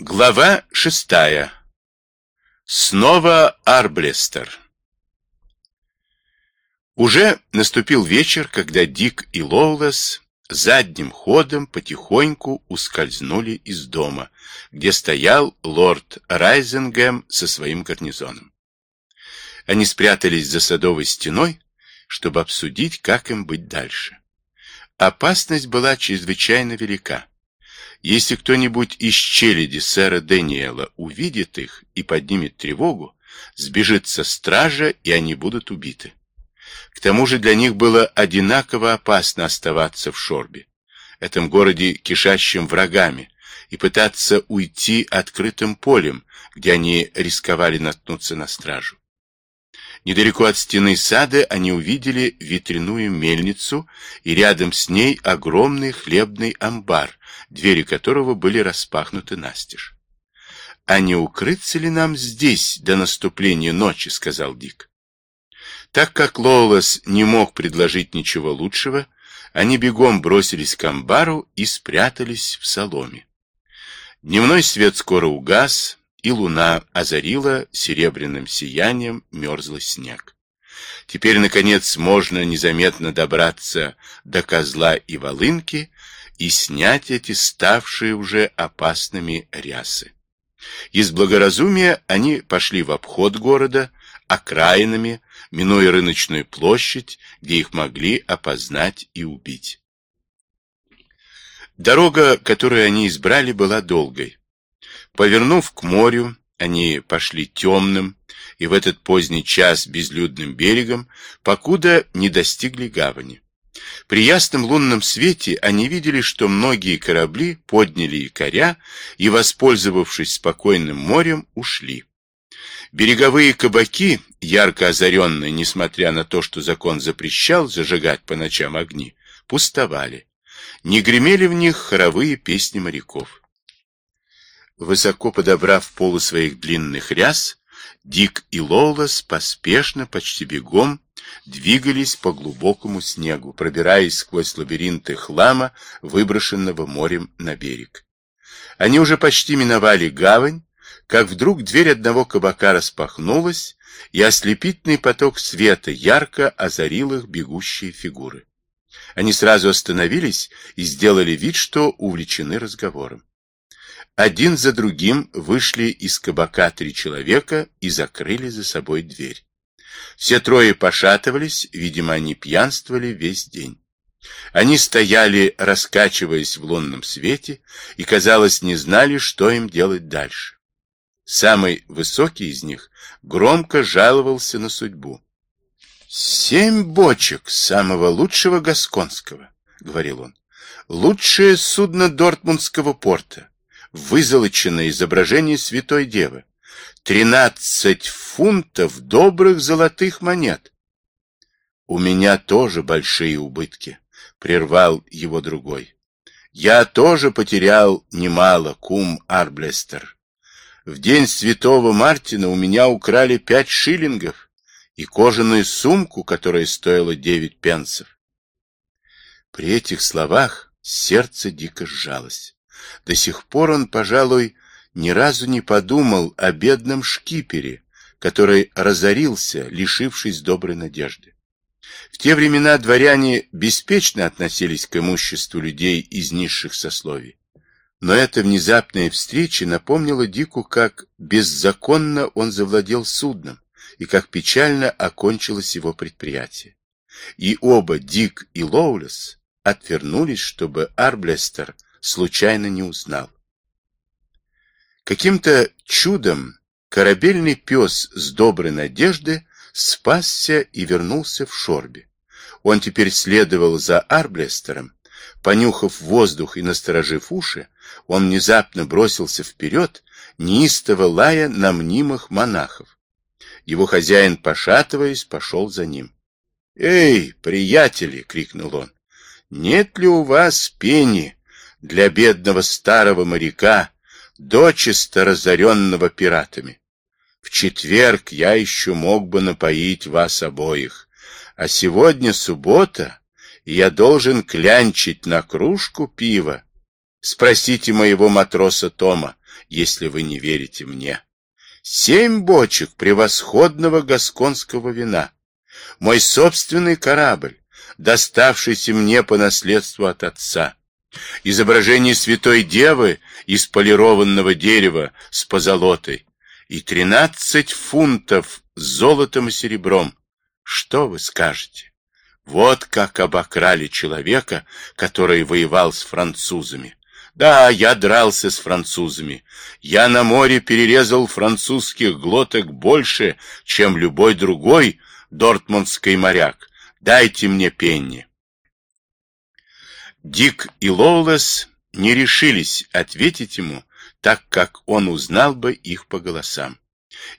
Глава шестая. Снова Арблестер. Уже наступил вечер, когда Дик и Лоулес задним ходом потихоньку ускользнули из дома, где стоял лорд Райзенгем со своим гарнизоном. Они спрятались за садовой стеной, чтобы обсудить, как им быть дальше. Опасность была чрезвычайно велика. Если кто-нибудь из челяди сэра Дэниела увидит их и поднимет тревогу, сбежится стража, и они будут убиты. К тому же для них было одинаково опасно оставаться в Шорбе, этом городе, кишащем врагами, и пытаться уйти открытым полем, где они рисковали наткнуться на стражу. Недалеко от стены сада они увидели ветряную мельницу и рядом с ней огромный хлебный амбар, двери которого были распахнуты настежь. «А не укрыться ли нам здесь до наступления ночи?» — сказал Дик. Так как Лоулес не мог предложить ничего лучшего, они бегом бросились к амбару и спрятались в соломе. Дневной свет скоро угас, и луна озарила серебряным сиянием мерзлый снег. Теперь, наконец, можно незаметно добраться до козла и волынки и снять эти ставшие уже опасными рясы. Из благоразумия они пошли в обход города, окраинами, минуя рыночную площадь, где их могли опознать и убить. Дорога, которую они избрали, была долгой. Повернув к морю, они пошли темным и в этот поздний час безлюдным берегом, покуда не достигли гавани. При ясном лунном свете они видели, что многие корабли подняли якоря и, воспользовавшись спокойным морем, ушли. Береговые кабаки, ярко озаренные, несмотря на то, что закон запрещал зажигать по ночам огни, пустовали. Не гремели в них хоровые песни моряков. Высоко подобрав полы своих длинных ряс, Дик и Лолас поспешно, почти бегом, двигались по глубокому снегу, пробираясь сквозь лабиринты хлама, выброшенного морем на берег. Они уже почти миновали гавань, как вдруг дверь одного кабака распахнулась, и ослепительный поток света ярко озарил их бегущие фигуры. Они сразу остановились и сделали вид, что увлечены разговором. Один за другим вышли из кабака три человека и закрыли за собой дверь. Все трое пошатывались, видимо, они пьянствовали весь день. Они стояли, раскачиваясь в лунном свете, и, казалось, не знали, что им делать дальше. Самый высокий из них громко жаловался на судьбу. «Семь бочек самого лучшего гасконского», — говорил он, — «лучшее судно Дортмундского порта, вызолоченное изображение Святой Девы. Тринадцать фунтов добрых золотых монет. У меня тоже большие убытки, прервал его другой. Я тоже потерял немало, кум Арблестер. В день святого Мартина у меня украли пять шиллингов и кожаную сумку, которая стоила девять пенсов. При этих словах сердце дико сжалось. До сих пор он, пожалуй, ни разу не подумал о бедном шкипере, который разорился, лишившись доброй надежды. В те времена дворяне беспечно относились к имуществу людей из низших сословий. Но эта внезапная встреча напомнила Дику, как беззаконно он завладел судном и как печально окончилось его предприятие. И оба, Дик и Лоулес, отвернулись, чтобы Арблестер случайно не узнал. Каким-то чудом корабельный пес с доброй надежды спасся и вернулся в шорбе. Он теперь следовал за Арблестером. Понюхав воздух и насторожив уши, он внезапно бросился вперед, неистово лая на мнимых монахов. Его хозяин, пошатываясь, пошел за ним. «Эй, приятели!» — крикнул он. «Нет ли у вас пени для бедного старого моряка, дочисто разоренного пиратами. В четверг я еще мог бы напоить вас обоих, а сегодня суббота, и я должен клянчить на кружку пива. Спросите моего матроса Тома, если вы не верите мне. Семь бочек превосходного гасконского вина. Мой собственный корабль, доставшийся мне по наследству от отца. Изображение Святой Девы из полированного дерева с позолотой и тринадцать фунтов золотом и серебром. Что вы скажете? Вот как обокрали человека, который воевал с французами. Да, я дрался с французами. Я на море перерезал французских глоток больше, чем любой другой дортмундский моряк. Дайте мне пенни. Дик и Лоулес не решились ответить ему, так как он узнал бы их по голосам.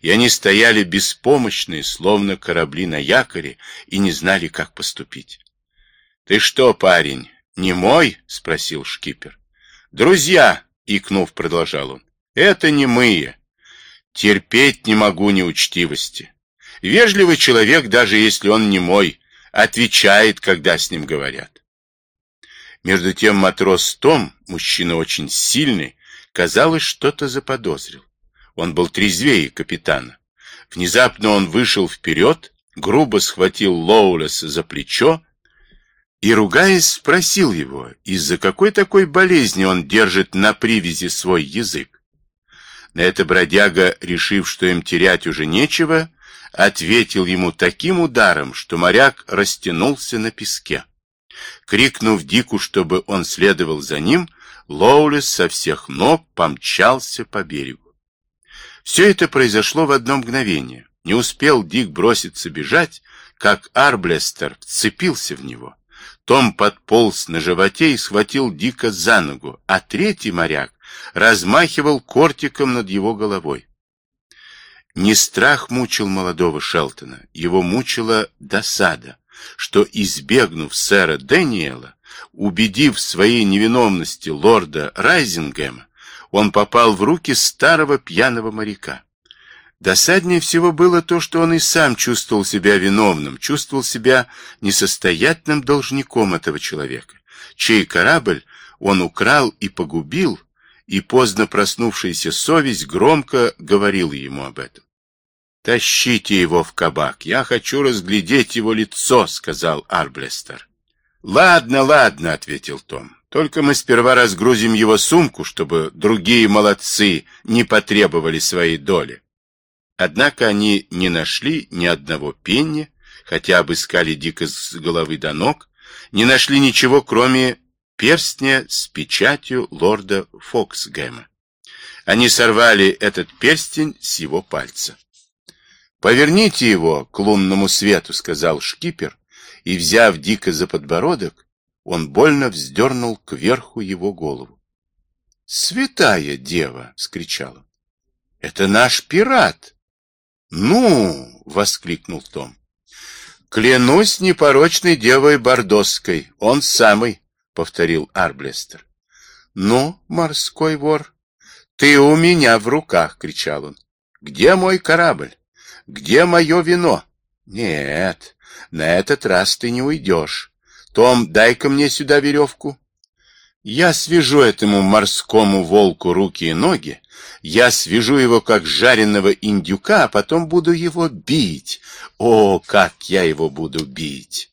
И они стояли беспомощные, словно корабли на якоре, и не знали, как поступить. — Ты что, парень, не мой? — спросил шкипер. — Друзья, — икнув, продолжал он, — это не мы. Терпеть не могу неучтивости. Вежливый человек, даже если он не мой, отвечает, когда с ним говорят. Между тем матрос Том, мужчина очень сильный, казалось, что-то заподозрил. Он был трезвее капитана. Внезапно он вышел вперед, грубо схватил Лоулеса за плечо и, ругаясь, спросил его, из-за какой такой болезни он держит на привязи свой язык. На это бродяга, решив, что им терять уже нечего, ответил ему таким ударом, что моряк растянулся на песке. Крикнув Дику, чтобы он следовал за ним, Лоулес со всех ног помчался по берегу. Все это произошло в одно мгновение. Не успел Дик броситься бежать, как Арблестер вцепился в него. Том подполз на животе и схватил Дика за ногу, а третий моряк размахивал кортиком над его головой. Не страх мучил молодого Шелтона, его мучила досада, что, избегнув сэра Дэниела, убедив в своей невиновности лорда Райзингема, он попал в руки старого пьяного моряка. Досаднее всего было то, что он и сам чувствовал себя виновным, чувствовал себя несостоятельным должником этого человека, чей корабль он украл и погубил, и поздно проснувшаяся совесть громко говорила ему об этом. «Тащите его в кабак, я хочу разглядеть его лицо», — сказал Арблестер. «Ладно, ладно», — ответил Том. Только мы сперва разгрузим его сумку, чтобы другие молодцы не потребовали своей доли. Однако они не нашли ни одного пенни, хотя обыскали дико с головы до ног, не нашли ничего, кроме перстня с печатью лорда Фоксгэма. Они сорвали этот перстень с его пальца. «Поверните его к лунному свету», — сказал шкипер, и, взяв дико за подбородок, он больно вздернул кверху его голову. «Святая дева!» — вскричал он. «Это наш пират!» «Ну!» — воскликнул Том. «Клянусь непорочной девой Бордосской, он самый!» — повторил Арблестер. «Ну, морской вор, ты у меня в руках!» — кричал он. «Где мой корабль? Где мое вино?» «Нет, на этот раз ты не уйдешь. Том, дай-ка мне сюда веревку. Я свяжу этому морскому волку руки и ноги, я свяжу его, как жареного индюка, а потом буду его бить. О, как я его буду бить!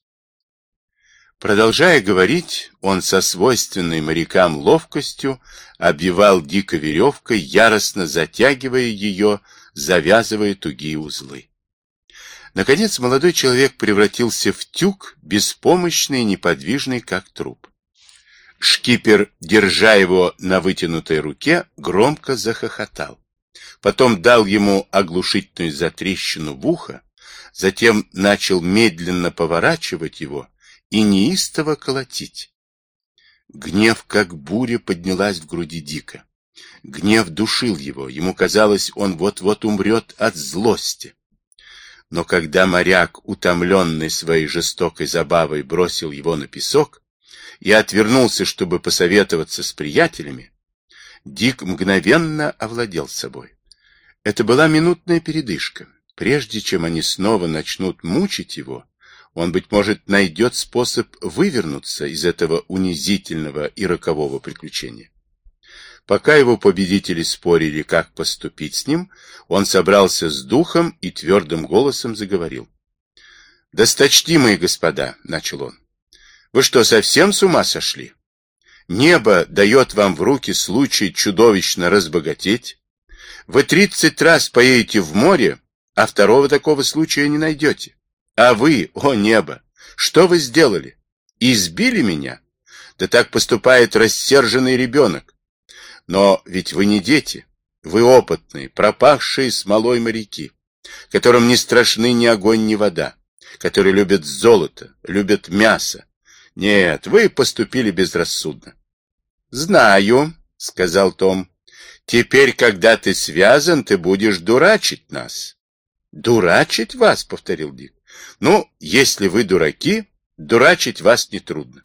Продолжая говорить, он со свойственной морякам ловкостью обвивал дико веревкой, яростно затягивая ее, завязывая тугие узлы. Наконец молодой человек превратился в тюк, беспомощный и неподвижный, как труп. Шкипер, держа его на вытянутой руке, громко захохотал. Потом дал ему оглушительную затрещину в ухо, затем начал медленно поворачивать его и неистово колотить. Гнев, как буря, поднялась в груди Дика. Гнев душил его, ему казалось, он вот-вот умрет от злости. Но когда моряк, утомленный своей жестокой забавой, бросил его на песок и отвернулся, чтобы посоветоваться с приятелями, Дик мгновенно овладел собой. Это была минутная передышка. Прежде чем они снова начнут мучить его, он, быть может, найдет способ вывернуться из этого унизительного и рокового приключения. Пока его победители спорили, как поступить с ним, он собрался с духом и твердым голосом заговорил. «Досточтимые господа», — начал он, — «вы что, совсем с ума сошли? Небо дает вам в руки случай чудовищно разбогатеть. Вы тридцать раз поедете в море, а второго такого случая не найдете. А вы, о небо, что вы сделали? Избили меня? Да так поступает рассерженный ребенок. Но ведь вы не дети. Вы опытные, пропахшие смолой моряки, которым не страшны ни огонь, ни вода, которые любят золото, любят мясо. Нет, вы поступили безрассудно. Знаю, сказал Том. Теперь, когда ты связан, ты будешь дурачить нас. Дурачить вас, повторил Дик. Ну, если вы дураки, дурачить вас нетрудно.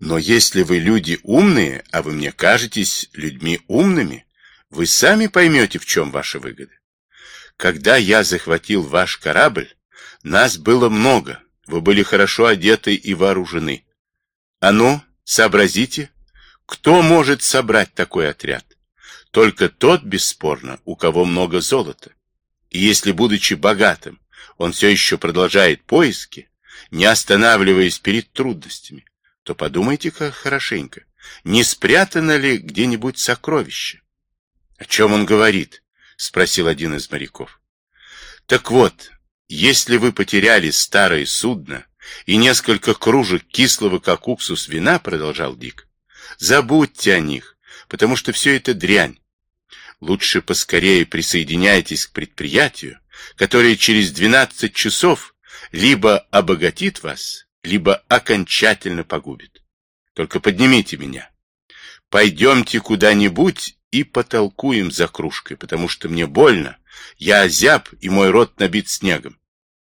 Но если вы люди умные, а вы мне кажетесь людьми умными, вы сами поймете, в чем ваша выгода. Когда я захватил ваш корабль, нас было много, вы были хорошо одеты и вооружены. А ну, сообразите, кто может собрать такой отряд? Только тот, бесспорно, у кого много золота. И если, будучи богатым, он все еще продолжает поиски, не останавливаясь перед трудностями, то подумайте-ка хорошенько, не спрятано ли где-нибудь сокровище? — О чем он говорит? — спросил один из моряков. — Так вот, если вы потеряли старое судно и несколько кружек кислого, как уксус, вина, — продолжал Дик, — забудьте о них, потому что все это дрянь. Лучше поскорее присоединяйтесь к предприятию, которое через 12 часов либо обогатит вас, либо окончательно погубит. Только поднимите меня. Пойдемте куда-нибудь и потолкуем за кружкой, потому что мне больно. Я озяб, и мой рот набит снегом.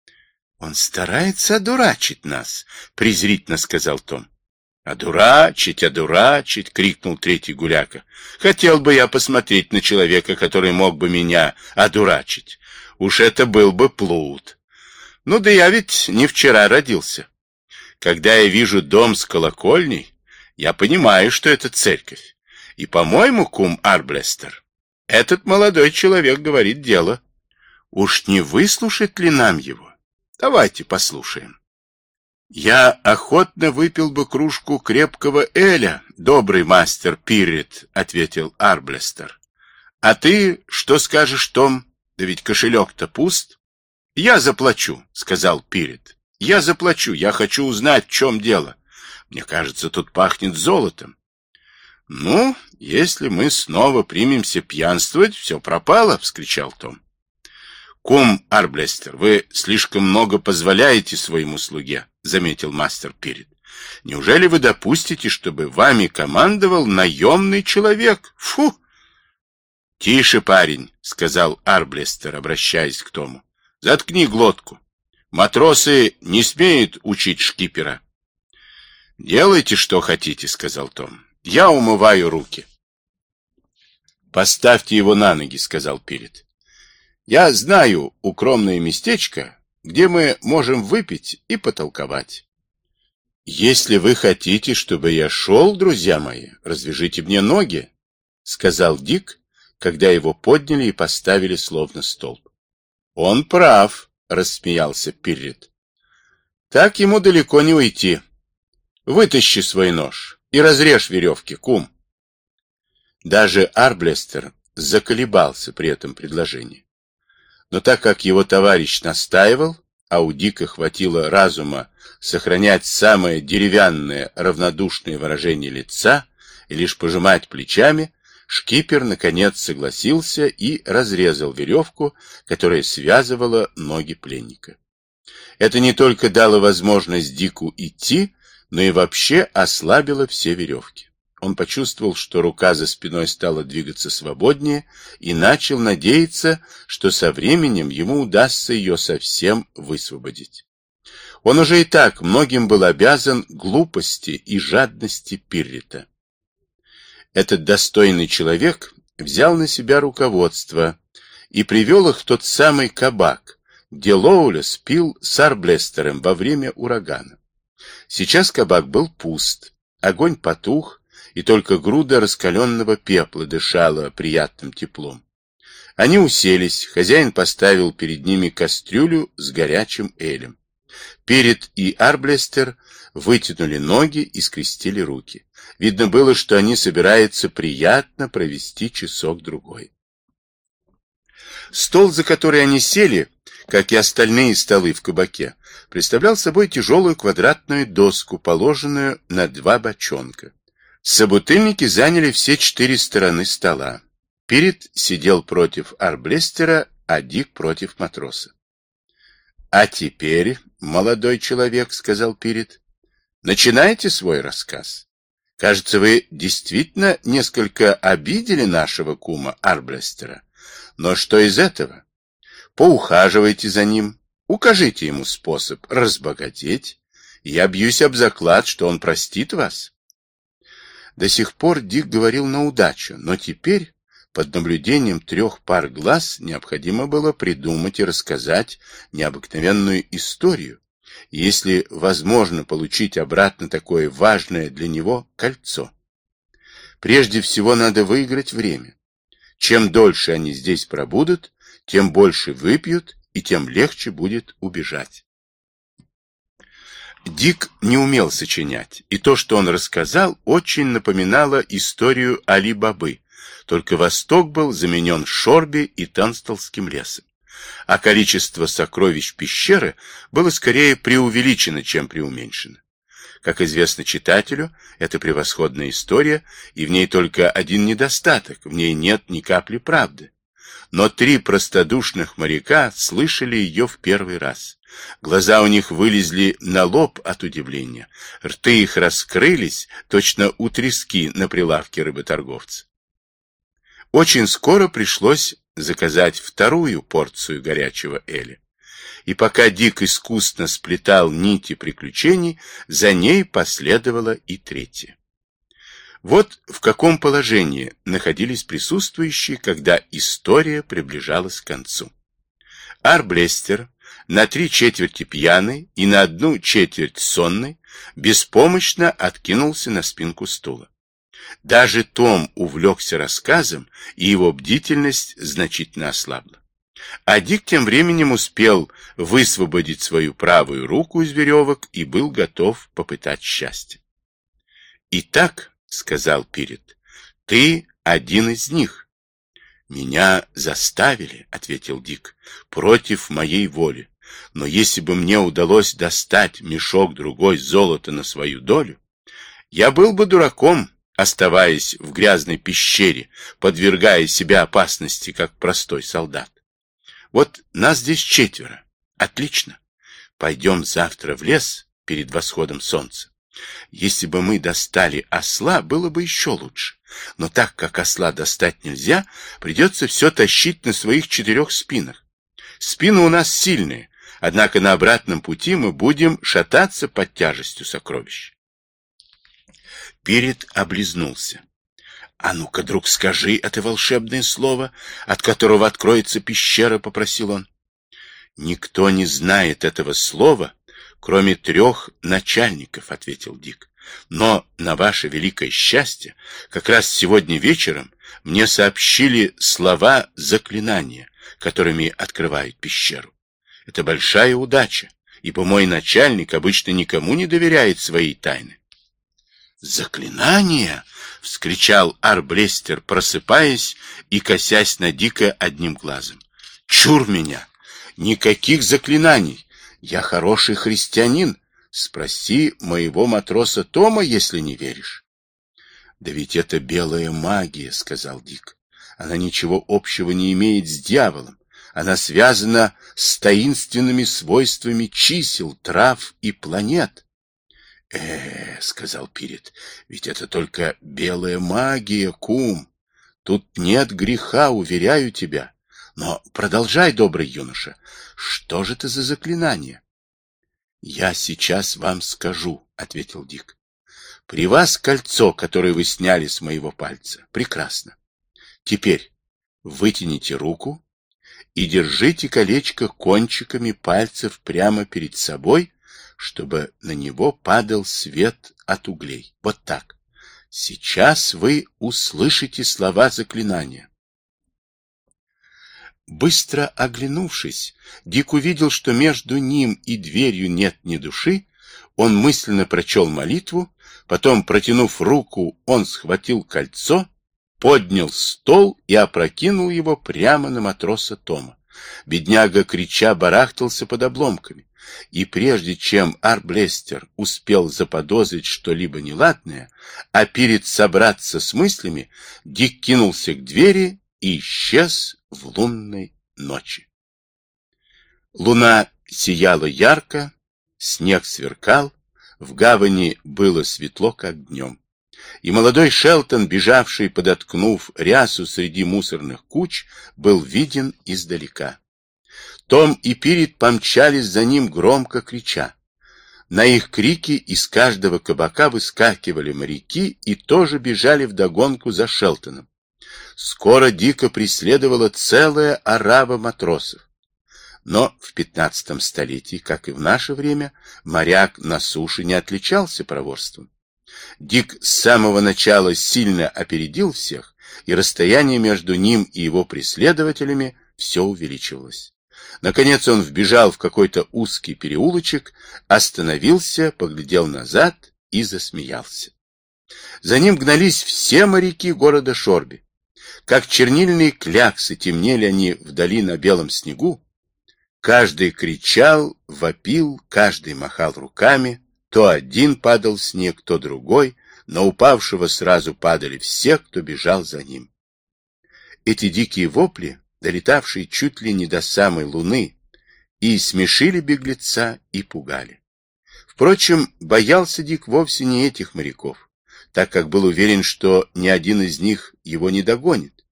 — Он старается одурачить нас, — презрительно сказал Том. — Одурачить, одурачить, — крикнул третий гуляка. — Хотел бы я посмотреть на человека, который мог бы меня одурачить. Уж это был бы плут. Ну да я ведь не вчера родился. Когда я вижу дом с колокольней, я понимаю, что это церковь. И, по-моему, кум Арблестер, этот молодой человек говорит дело. Уж не выслушать ли нам его? Давайте послушаем. Я охотно выпил бы кружку крепкого эля, добрый мастер Пиррит, ответил Арблестер. А ты что скажешь, Том? Да ведь кошелек-то пуст. Я заплачу, сказал Пиррит. Я заплачу, я хочу узнать, в чем дело. Мне кажется, тут пахнет золотом. Ну, если мы снова примемся пьянствовать, все пропало, — вскричал Том. Кум Арблестер, вы слишком много позволяете своему слуге, — заметил мастер Пирит. Неужели вы допустите, чтобы вами командовал наемный человек? Фу! — Тише, парень, — сказал Арблестер, обращаясь к Тому. — Заткни глотку. Матросы не смеют учить шкипера. «Делайте, что хотите», — сказал Том. «Я умываю руки». «Поставьте его на ноги», — сказал Пирит. «Я знаю укромное местечко, где мы можем выпить и потолковать». «Если вы хотите, чтобы я шел, друзья мои, развяжите мне ноги», — сказал Дик, когда его подняли и поставили словно столб. «Он прав», — рассмеялся Пиррит. Так ему далеко не уйти. Вытащи свой нож и разрежь веревки, кум. Даже Арблестер заколебался при этом предложении. Но так как его товарищ настаивал, а у Дика хватило разума сохранять самое деревянное равнодушное выражение лица и лишь пожимать плечами, Шкипер, наконец, согласился и разрезал веревку, которая связывала ноги пленника. Это не только дало возможность Дику идти, но и вообще ослабило все веревки. Он почувствовал, что рука за спиной стала двигаться свободнее и начал надеяться, что со временем ему удастся ее совсем высвободить. Он уже и так многим был обязан глупости и жадности Пиррита. Этот достойный человек взял на себя руководство и привел их в тот самый кабак, где Лоулес пил с Арблестером во время урагана. Сейчас кабак был пуст, огонь потух, и только груда раскаленного пепла дышала приятным теплом. Они уселись, хозяин поставил перед ними кастрюлю с горячим элем. Перед и Арблестер вытянули ноги и скрестили руки. Видно было, что они собираются приятно провести часок-другой. Стол, за который они сели, как и остальные столы в кабаке, представлял собой тяжелую квадратную доску, положенную на два бочонка. Собутыльники заняли все четыре стороны стола. Пирит сидел против арблестера, а Дик против матроса. — А теперь, молодой человек, — сказал Пирит, — начинайте свой рассказ. Кажется, вы действительно несколько обидели нашего кума Арблестера. Но что из этого? Поухаживайте за ним, укажите ему способ разбогатеть, я бьюсь об заклад, что он простит вас. До сих пор Дик говорил на удачу, но теперь под наблюдением трех пар глаз необходимо было придумать и рассказать необыкновенную историю, если возможно получить обратно такое важное для него кольцо. Прежде всего надо выиграть время. Чем дольше они здесь пробудут, тем больше выпьют и тем легче будет убежать. Дик не умел сочинять, и то, что он рассказал, очень напоминало историю Али-Бабы, только Восток был заменен Шорби и Танстолским лесом. А количество сокровищ пещеры было скорее преувеличено, чем преуменьшено. Как известно читателю, это превосходная история, и в ней только один недостаток, в ней нет ни капли правды. Но три простодушных моряка слышали ее в первый раз. Глаза у них вылезли на лоб от удивления, рты их раскрылись, точно у трески на прилавке рыботорговца. Очень скоро пришлось заказать вторую порцию горячего эля. И пока Дик искусно сплетал нити приключений, за ней последовала и третья. Вот в каком положении находились присутствующие, когда история приближалась к концу. Арблестер, на три четверти пьяный и на одну четверть сонный, беспомощно откинулся на спинку стула. Даже Том увлекся рассказом, и его бдительность значительно ослабла. А Дик тем временем успел высвободить свою правую руку из веревок и был готов попытать счастье. «Итак», — сказал Пирит, — «ты один из них». «Меня заставили», — ответил Дик, — «против моей воли. Но если бы мне удалось достать мешок другой золота на свою долю, я был бы дураком, оставаясь в грязной пещере, подвергая себя опасности, как простой солдат. Вот нас здесь четверо. Отлично. Пойдем завтра в лес перед восходом солнца. Если бы мы достали осла, было бы еще лучше. Но так как осла достать нельзя, придется все тащить на своих четырех спинах. Спины у нас сильные, однако на обратном пути мы будем шататься под тяжестью сокровищ. Перед облизнулся. — А ну-ка, друг, скажи это волшебное слово, от которого откроется пещера, — попросил он. — Никто не знает этого слова, кроме трех начальников, — ответил Дик. — Но на ваше великое счастье, как раз сегодня вечером мне сообщили слова заклинания, которыми открывают пещеру. Это большая удача, ибо мой начальник обычно никому не доверяет свои тайны. «Заклинание!» — вскричал Арблестер, просыпаясь и косясь на Дика одним глазом. «Чур меня! Никаких заклинаний! Я хороший христианин! Спроси моего матроса Тома, если не веришь!» «Да ведь это белая магия!» — сказал Дик. «Она ничего общего не имеет с дьяволом. Она связана с таинственными свойствами чисел, трав и планет. Э, сказал Пирит, ведь это только белая магия, кум. Тут нет греха, уверяю тебя. Но продолжай, добрый юноша. Что же это за заклинание? Я сейчас вам скажу, ответил Дик. При вас кольцо, которое вы сняли с моего пальца. Прекрасно. Теперь вытяните руку и держите колечко кончиками пальцев прямо перед собой чтобы на него падал свет от углей. Вот так. Сейчас вы услышите слова заклинания. Быстро оглянувшись, Дик увидел, что между ним и дверью нет ни души. Он мысленно прочел молитву, потом, протянув руку, он схватил кольцо, поднял стол и опрокинул его прямо на матроса Тома. Бедняга, крича, барахтался под обломками. И прежде чем Арблестер успел заподозрить что-либо неладное, а перед собраться с мыслями, Дик кинулся к двери и исчез в лунной ночи. Луна сияла ярко, снег сверкал, в гавани было светло, как днем. И молодой Шелтон, бежавший, подоткнув рясу среди мусорных куч, был виден издалека. Том и Пирит помчались за ним, громко крича. На их крики из каждого кабака выскакивали моряки и тоже бежали вдогонку за Шелтоном. Скоро дико преследовала целая орава матросов. Но в пятнадцатом столетии, как и в наше время, моряк на суше не отличался проворством. Дик с самого начала сильно опередил всех, и расстояние между ним и его преследователями все увеличивалось. Наконец он вбежал в какой-то узкий переулочек, остановился, поглядел назад и засмеялся. За ним гнались все моряки города Шорби. Как чернильные кляксы темнели они вдали на белом снегу. Каждый кричал, вопил, каждый махал руками. То один падал снег, то другой, но упавшего сразу падали все, кто бежал за ним. Эти дикие вопли, долетавшие чуть ли не до самой луны, и смешили беглеца, и пугали. Впрочем, боялся Дик вовсе не этих моряков, так как был уверен, что ни один из них его не догонит.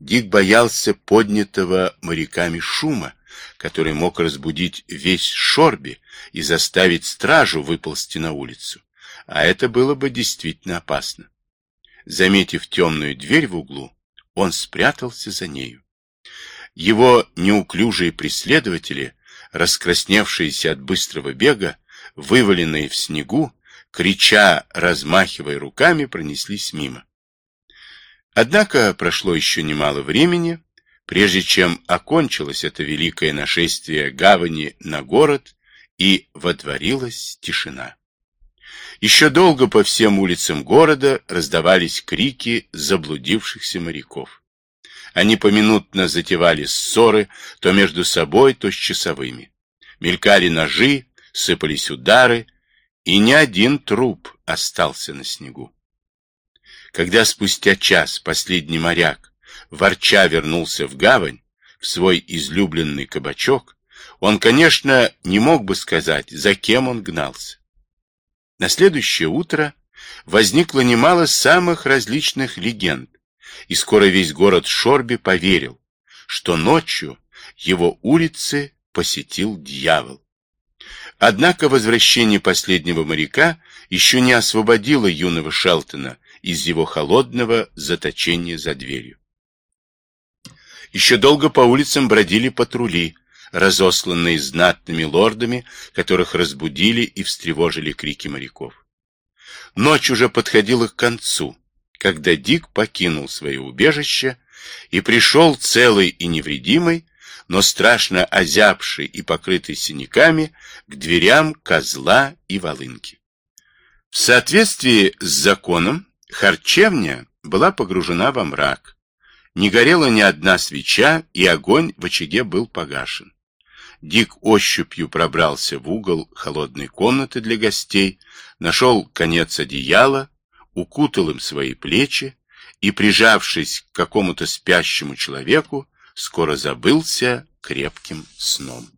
Дик боялся поднятого моряками шума, который мог разбудить весь Шорби и заставить стражу выползти на улицу. А это было бы действительно опасно. Заметив темную дверь в углу, он спрятался за нею. Его неуклюжие преследователи, раскрасневшиеся от быстрого бега, вываленные в снегу, крича, размахивая руками, пронеслись мимо. Однако прошло еще немало времени, прежде чем окончилось это великое нашествие гавани на город и водворилась тишина. Еще долго по всем улицам города раздавались крики заблудившихся моряков. Они поминутно затевали ссоры то между собой, то с часовыми. Мелькали ножи, сыпались удары, и ни один труп остался на снегу. Когда спустя час последний моряк, ворча, вернулся в гавань, в свой излюбленный кабачок, он, конечно, не мог бы сказать, за кем он гнался. На следующее утро возникло немало самых различных легенд, и скоро весь город Шорби поверил, что ночью его улицы посетил дьявол. Однако возвращение последнего моряка еще не освободило юного Шелтона из его холодного заточения за дверью. Еще долго по улицам бродили патрули, разосланные знатными лордами, которых разбудили и встревожили крики моряков. Ночь уже подходила к концу, когда Дик покинул свое убежище и пришел целый и невредимый, но страшно озябший и покрытый синяками, к дверям козла и волынки. В соответствии с законом, Харчевня была погружена во мрак. Не горела ни одна свеча, и огонь в очаге был погашен. Дик ощупью пробрался в угол холодной комнаты для гостей, нашел конец одеяла, укутал им свои плечи и, прижавшись к какому-то спящему человеку, скоро забылся крепким сном.